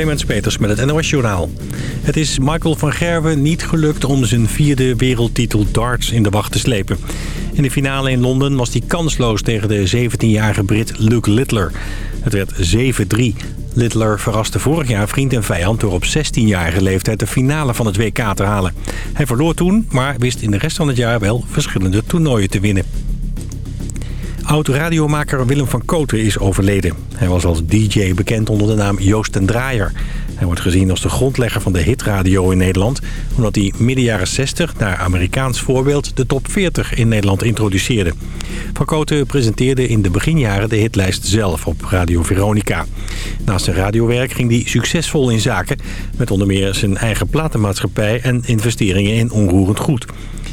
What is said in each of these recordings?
Clemens Peters met het NOS Journaal. Het is Michael van Gerwen niet gelukt om zijn vierde wereldtitel darts in de wacht te slepen. In de finale in Londen was hij kansloos tegen de 17-jarige Brit Luke Littler. Het werd 7-3. Littler verraste vorig jaar vriend en vijand door op 16-jarige leeftijd de finale van het WK te halen. Hij verloor toen, maar wist in de rest van het jaar wel verschillende toernooien te winnen. Oud-radiomaker Willem van Koten is overleden. Hij was als DJ bekend onder de naam Joost en Draaier. Hij wordt gezien als de grondlegger van de hitradio in Nederland... omdat hij midden jaren 60 naar Amerikaans voorbeeld de top 40 in Nederland introduceerde. Van Koten presenteerde in de beginjaren de hitlijst zelf op Radio Veronica. Naast zijn radiowerk ging hij succesvol in zaken... met onder meer zijn eigen platenmaatschappij en investeringen in onroerend goed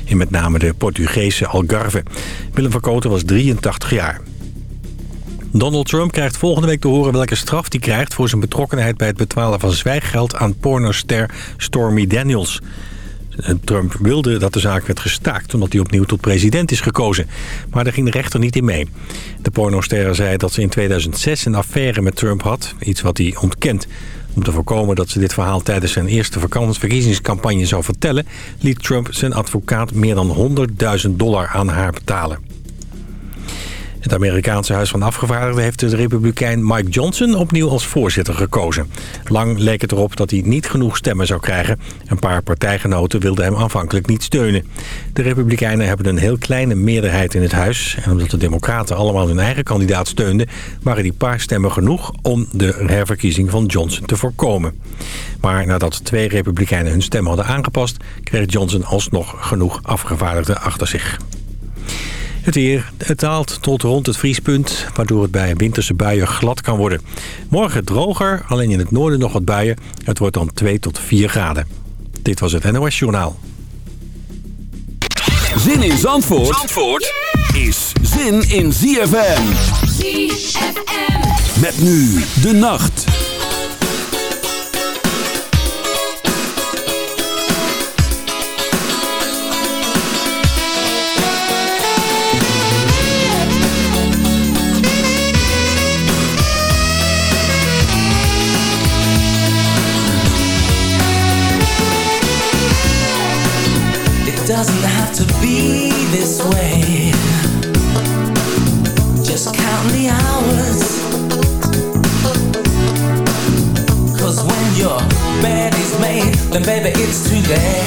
in met name de Portugese Algarve. Willem van Koten was 83 jaar. Donald Trump krijgt volgende week te horen welke straf hij krijgt... voor zijn betrokkenheid bij het betalen van zwijggeld aan pornoster Stormy Daniels. Trump wilde dat de zaak werd gestaakt omdat hij opnieuw tot president is gekozen. Maar daar ging de rechter niet in mee. De pornoster zei dat ze in 2006 een affaire met Trump had, iets wat hij ontkent. Om te voorkomen dat ze dit verhaal tijdens zijn eerste verkiezingscampagne zou vertellen... liet Trump zijn advocaat meer dan 100.000 dollar aan haar betalen. Het Amerikaanse Huis van Afgevaardigden heeft de republikein Mike Johnson opnieuw als voorzitter gekozen. Lang leek het erop dat hij niet genoeg stemmen zou krijgen. Een paar partijgenoten wilden hem aanvankelijk niet steunen. De republikeinen hebben een heel kleine meerderheid in het huis. En omdat de democraten allemaal hun eigen kandidaat steunden... waren die paar stemmen genoeg om de herverkiezing van Johnson te voorkomen. Maar nadat twee republikeinen hun stem hadden aangepast... kreeg Johnson alsnog genoeg afgevaardigden achter zich. Het weer. Het daalt tot rond het vriespunt, waardoor het bij winterse buien glad kan worden. Morgen droger, alleen in het noorden nog wat buien. Het wordt dan 2 tot 4 graden. Dit was het NOS Journaal. Zin in Zandvoort, Zandvoort is zin in ZFM. ZFM. Met nu de nacht. Baby it's too late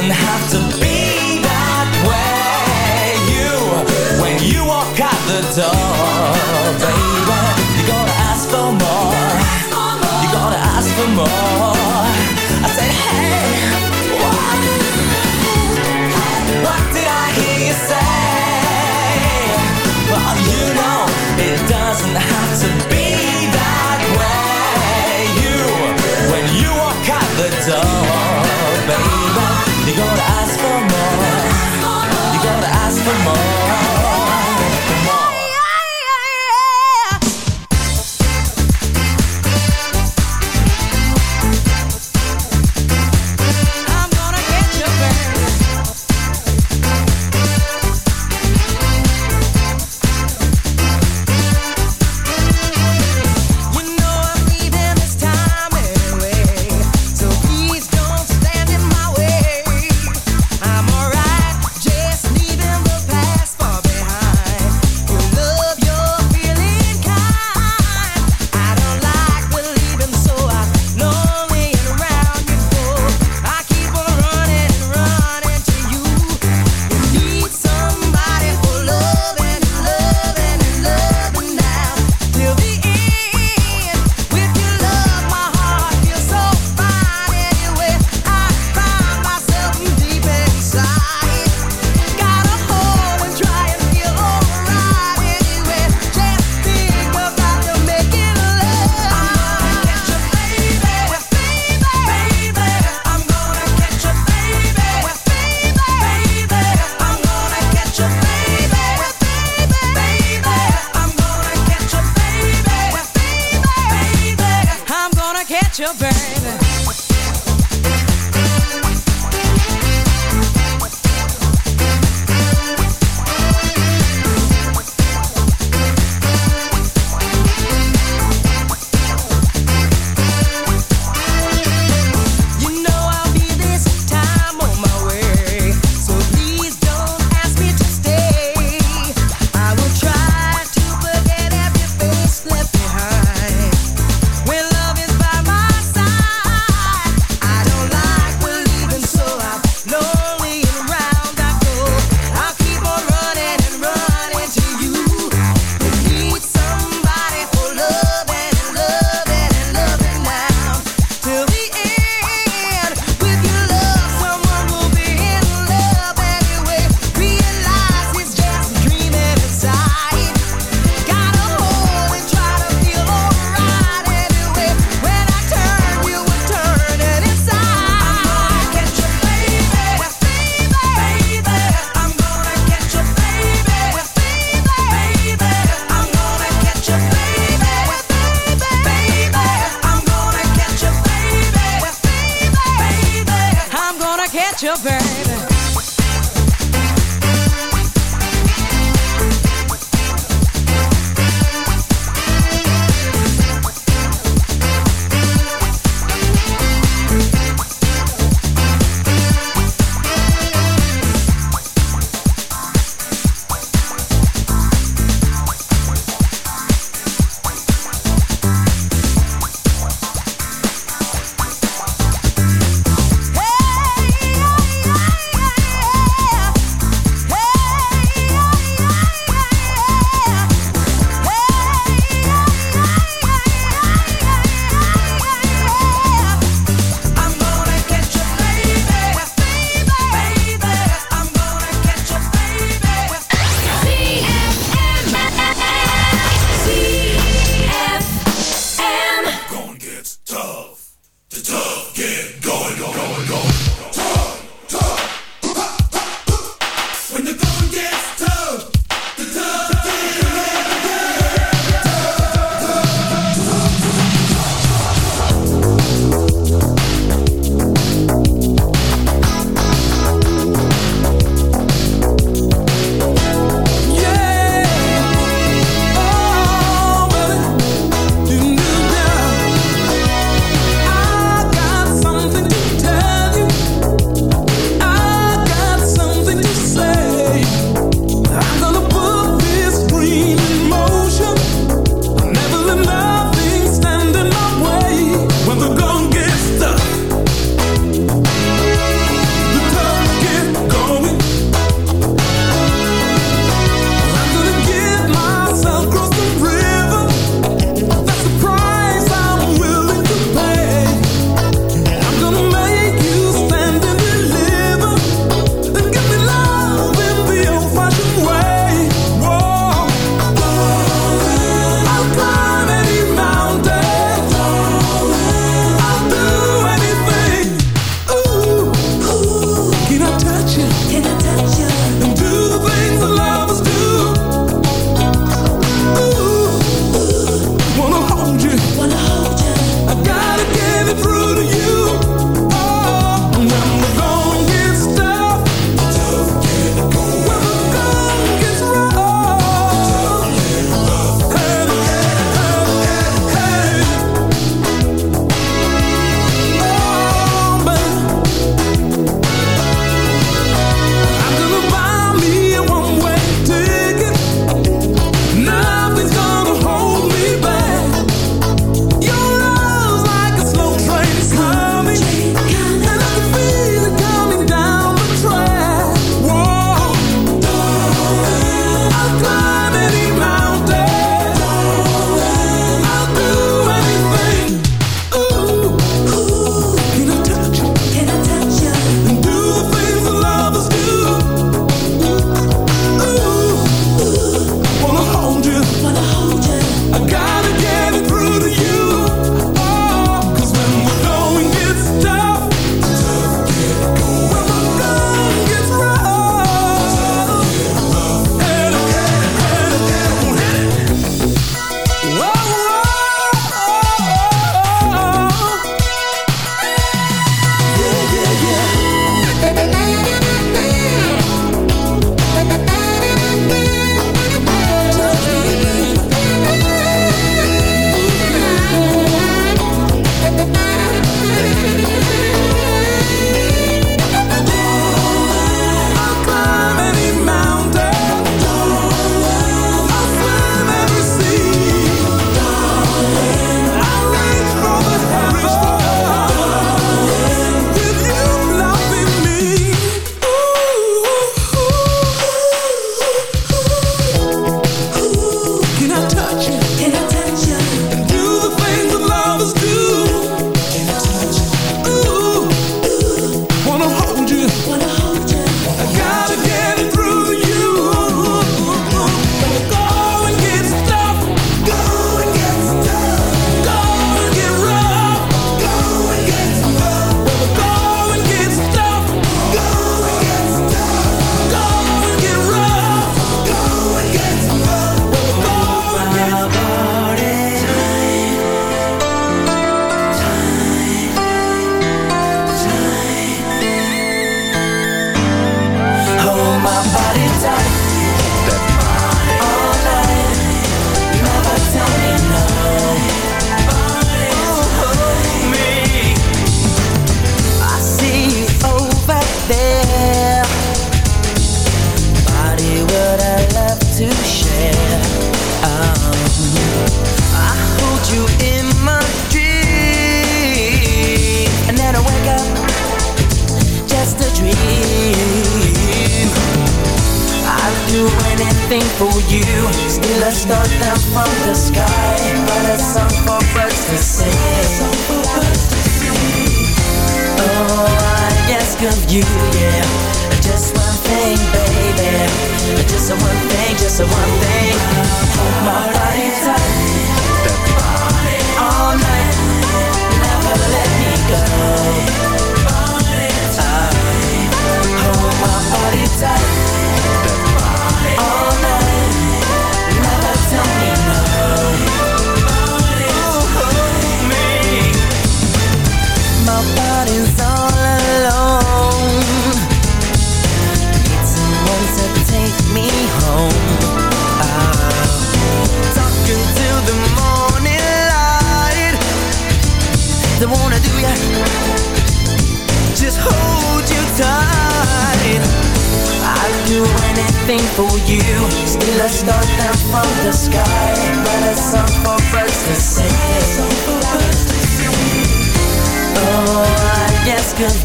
doesn't have get baby.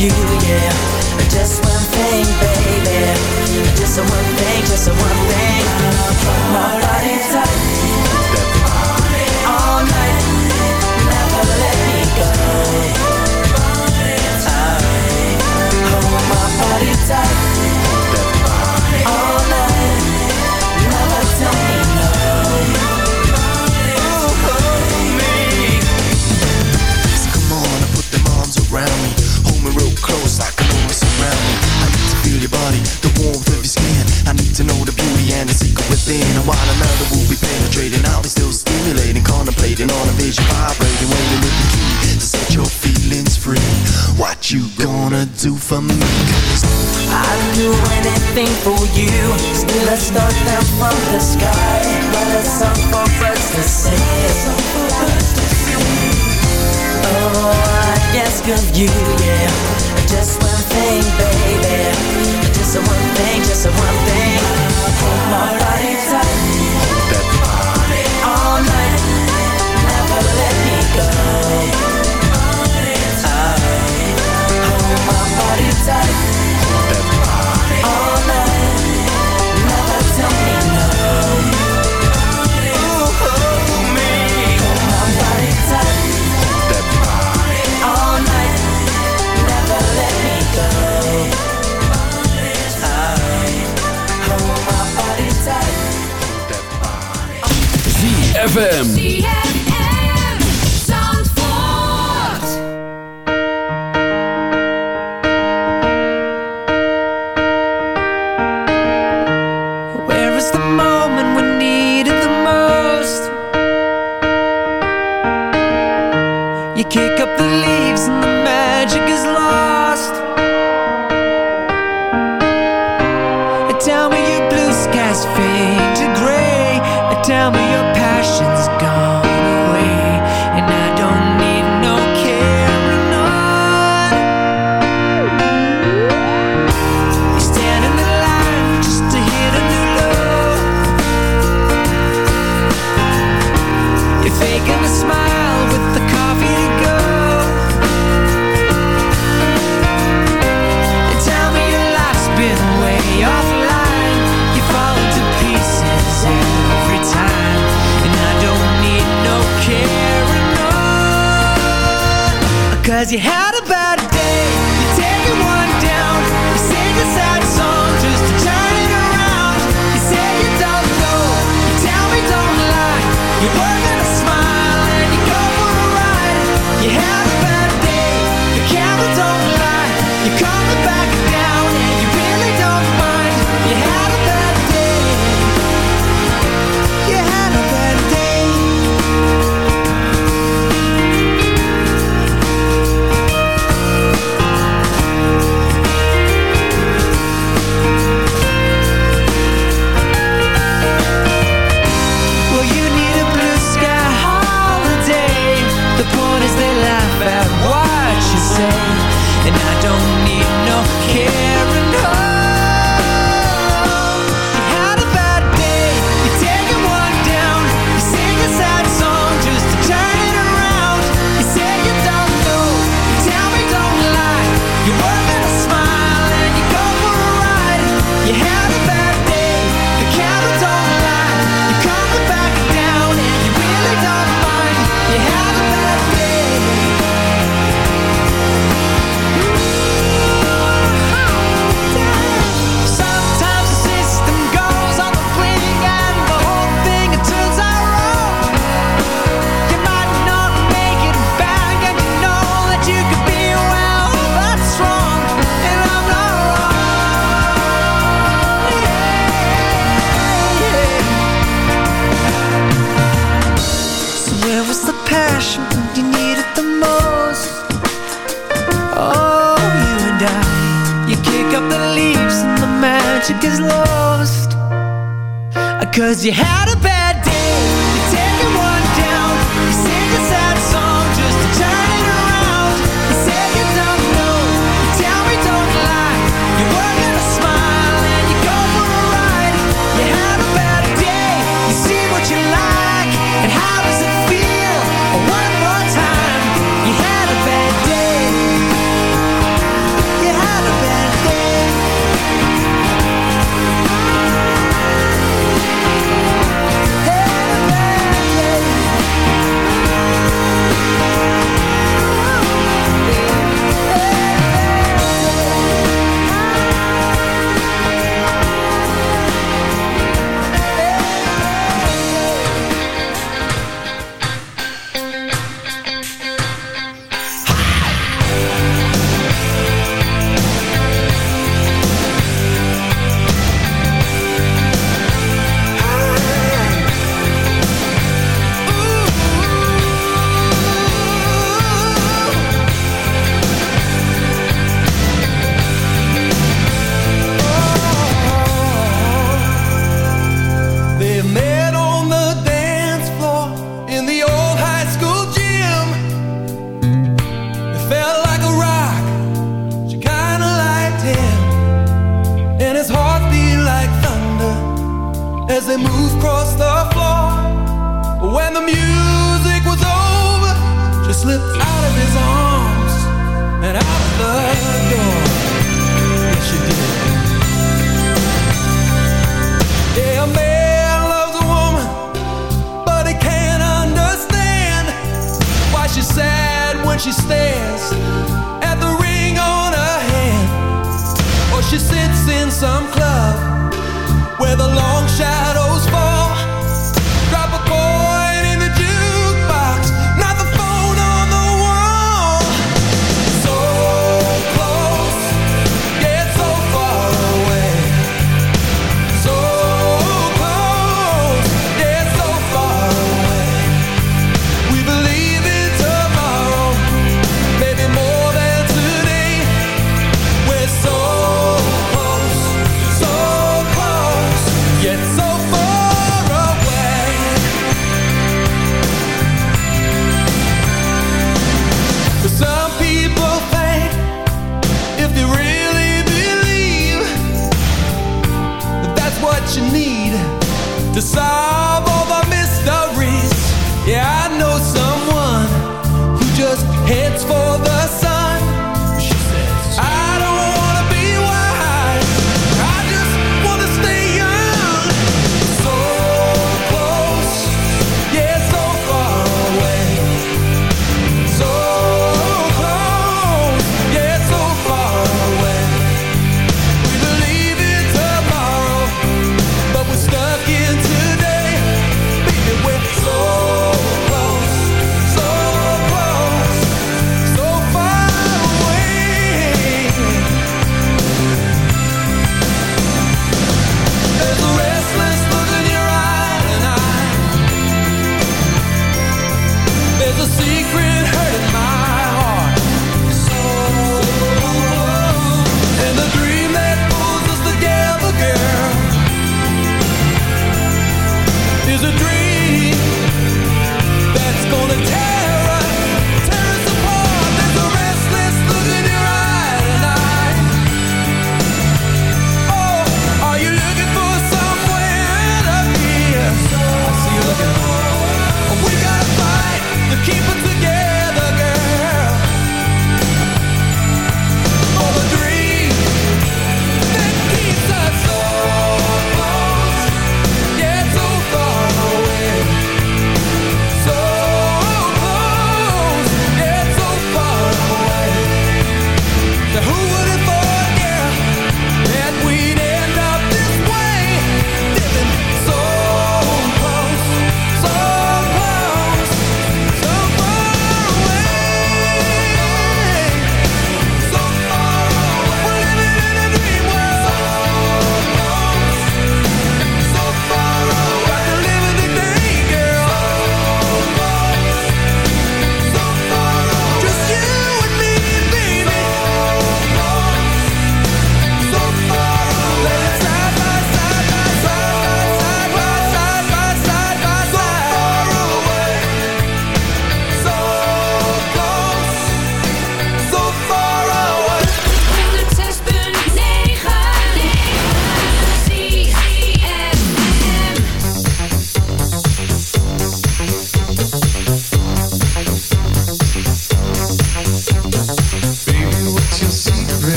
You, yeah.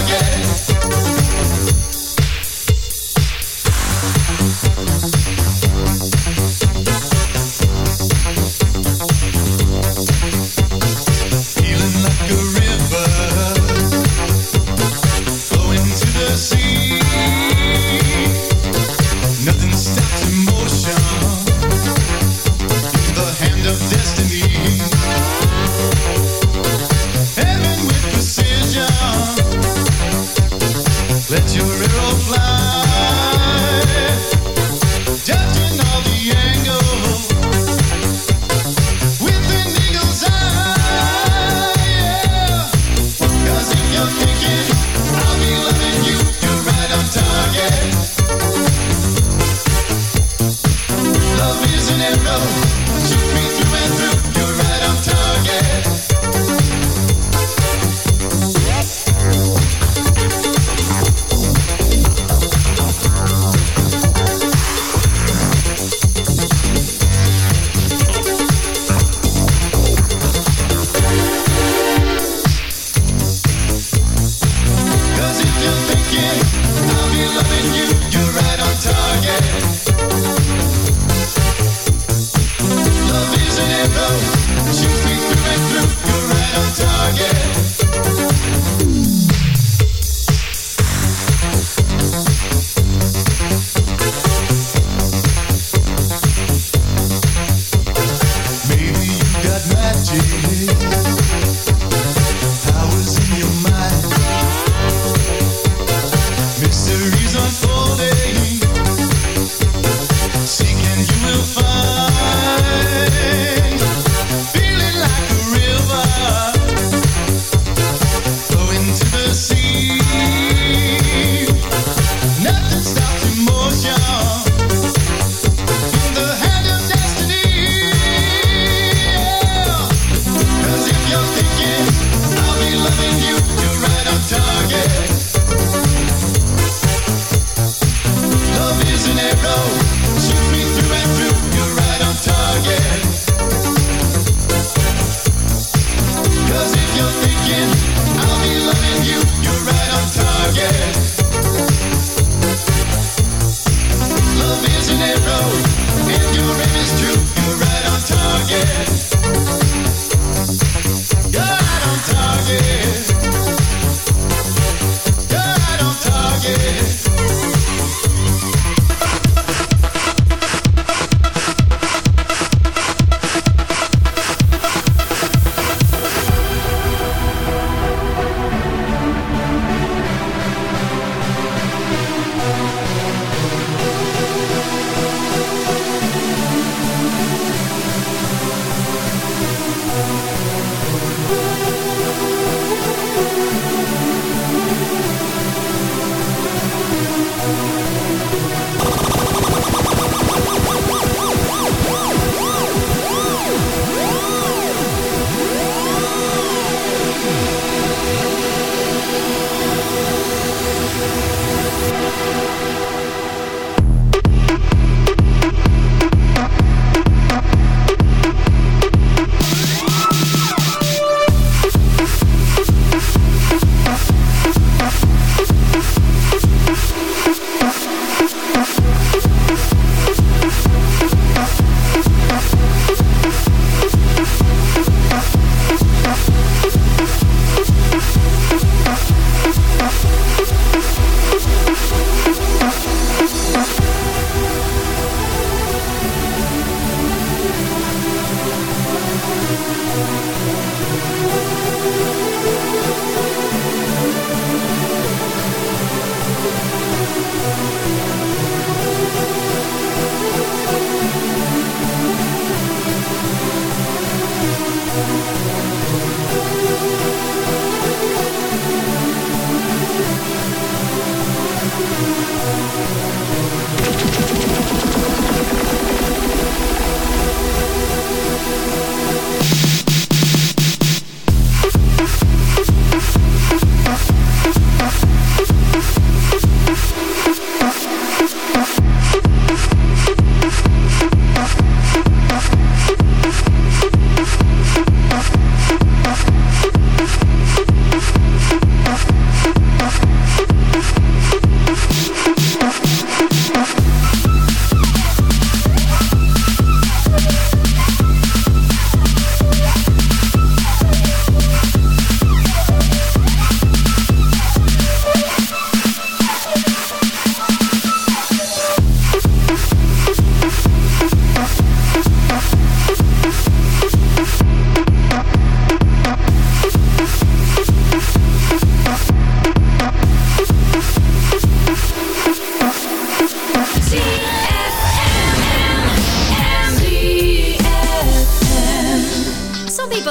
again.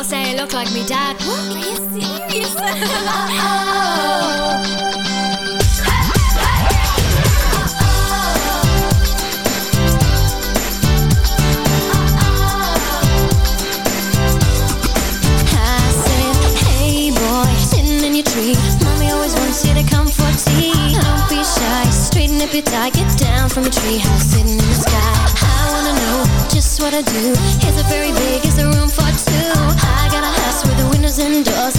Say I look like me dad. What? Are you serious? I said, hey boy, sitting in your tree. Mommy always wants you to come for tea. Don't be shy, straighten up your tie. Get down from a tree house sitting in the sky. I wanna know just what I do. Is it very big? Windows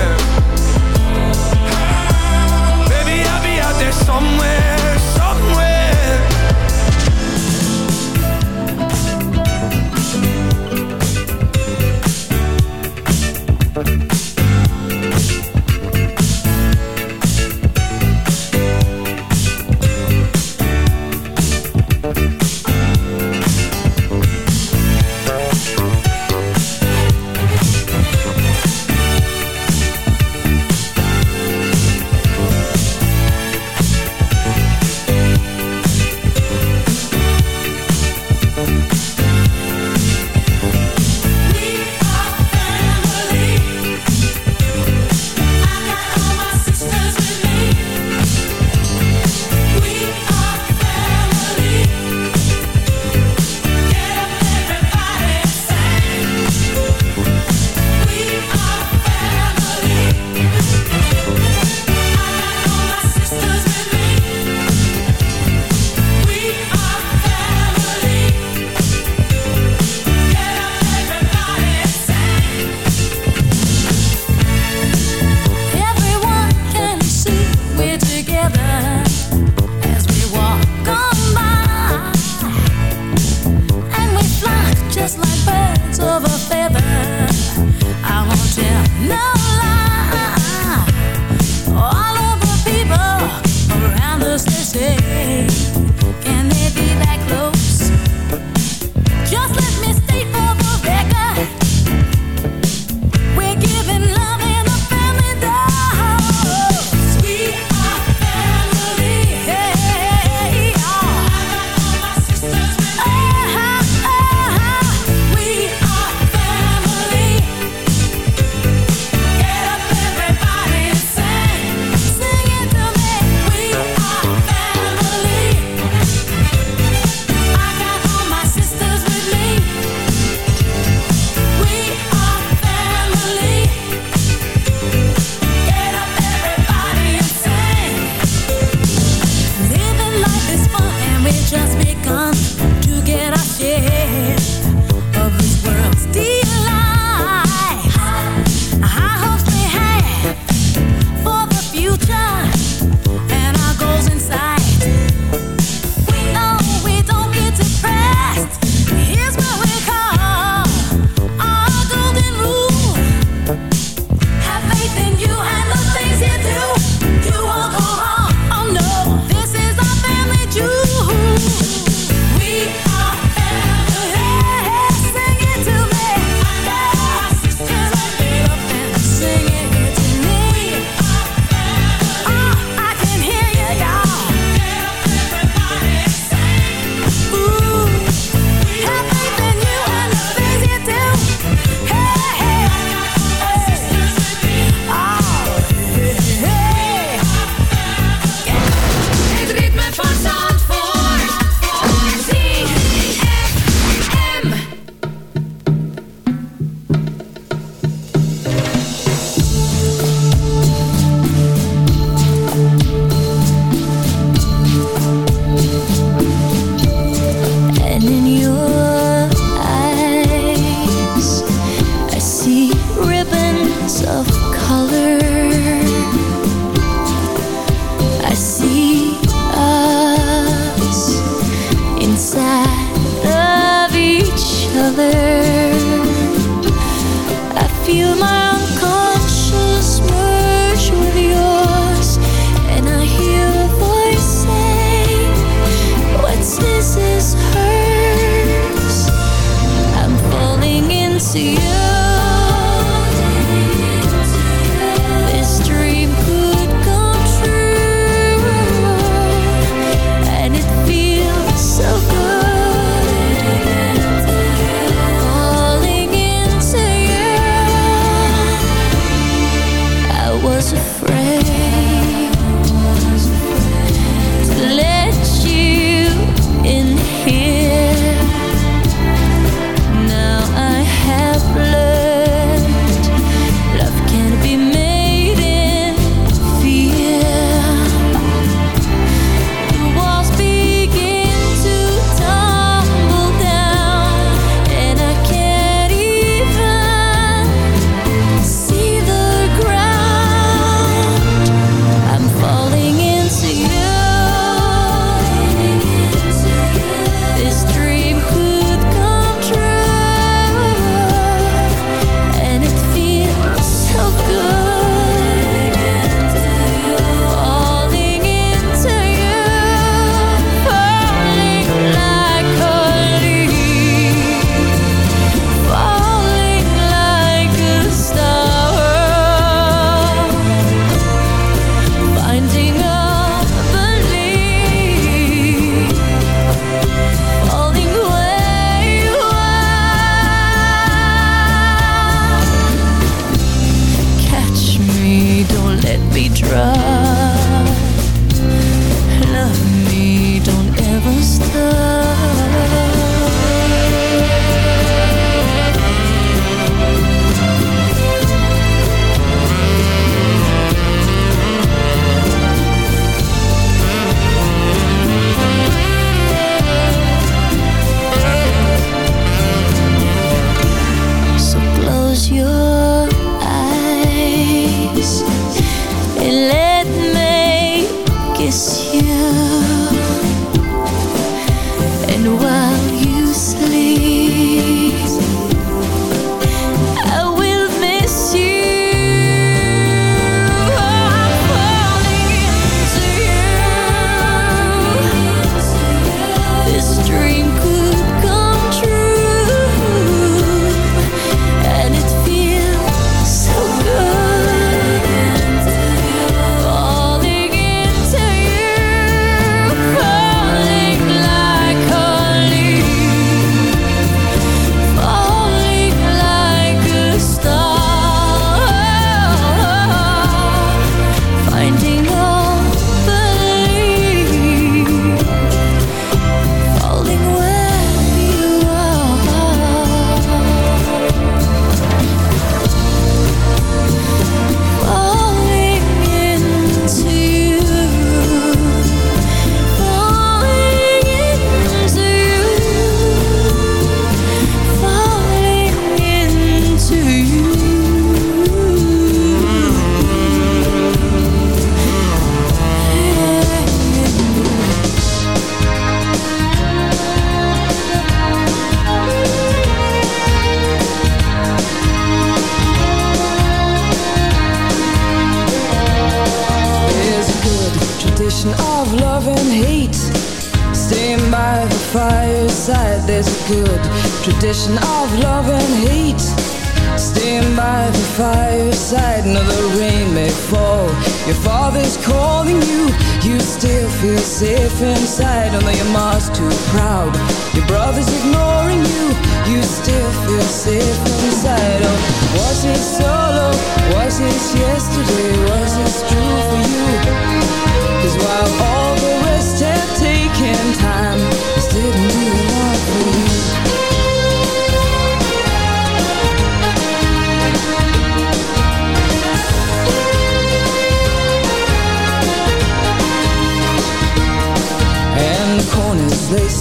somewhere.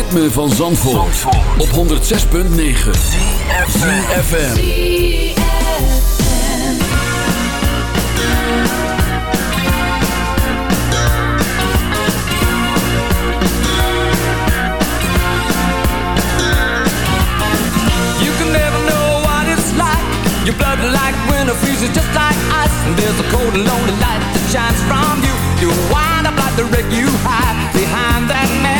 ritme van Zandvoort, op 106.9 CFFM You can never know what it's like. Your blood like winter freezes just like ice. And there's a cold and lonely light that shines from you. You wind up like the wreck you hide behind that mask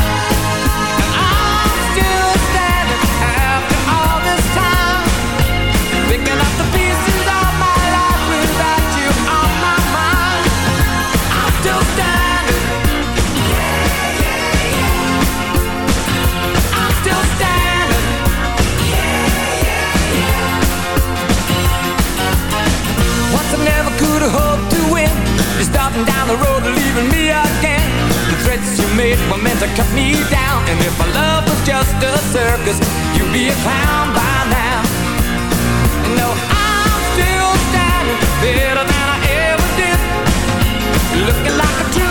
Could to win. You're starting down the road and leaving me again. The threats you made were meant to cut me down. And if my love was just a circus, you'd be a clown by now. No, I'm still standing better than I ever did. Looking like a true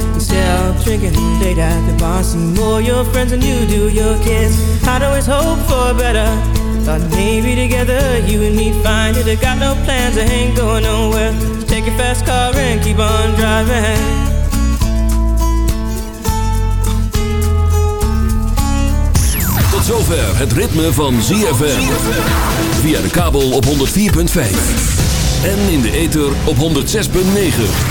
Of drinking late at the bar, see more your friends than you do your kids. I'd always hope for better. Thought maybe together you and me find it. I got no plans, I ain't going nowhere. So take your fast car and keep on driving. Tot zover het ritme van ZFM. Via de kabel op 104.5. En in de ether op 106.9.